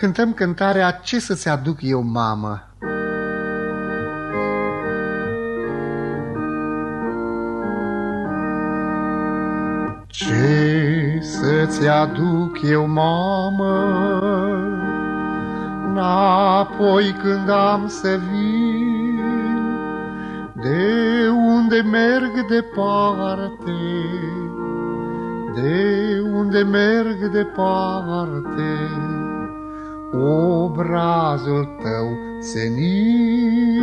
cântăm cântarea Ce să-ți aduc eu, mamă? Ce să-ți aduc eu, mamă, Înapoi când am să vin, De unde merg departe, De unde merg departe, obrazul tău senin,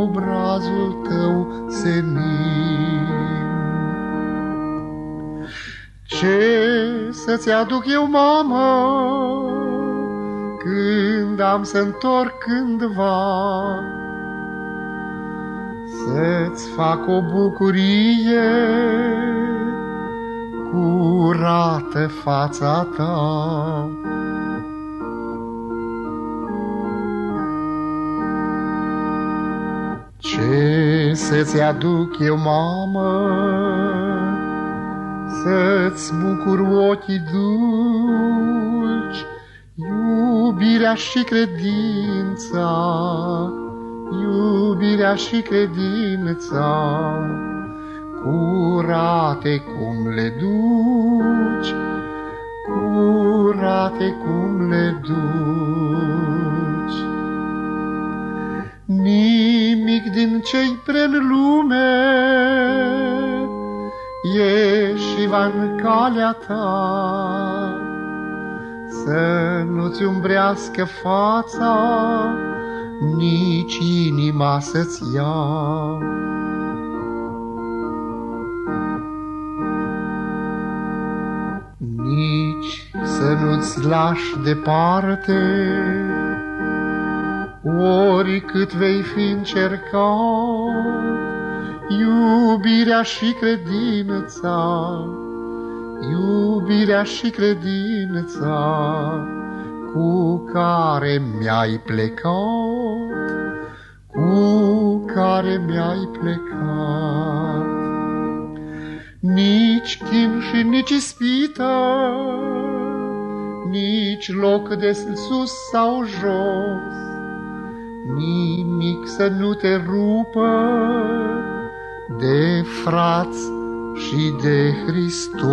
obrazul tău senin. Ce să-ți aduc eu, mamă, când am să întorc cândva? Să-ți fac o bucurie, curată fața ta. Ce să-ți aduc eu, mamă, Să-ți bucur ochii dulci, Iubirea și credința, Iubirea și credința, Curate cum le duci, Curate cum le duci. Cei pre lume e și va în calea ta, Să nu-ți umbrească fața, nici inima să-ți ia. Nici să nu-ți lași departe, ori cât vei fi încercat, iubirea și credința, iubirea și credința, cu care mi-ai plecat, cu care mi-ai plecat. Nici chin și nici ispită, nici loc de sus sau jos, nimic să nu te rupă de frați și de Hristos.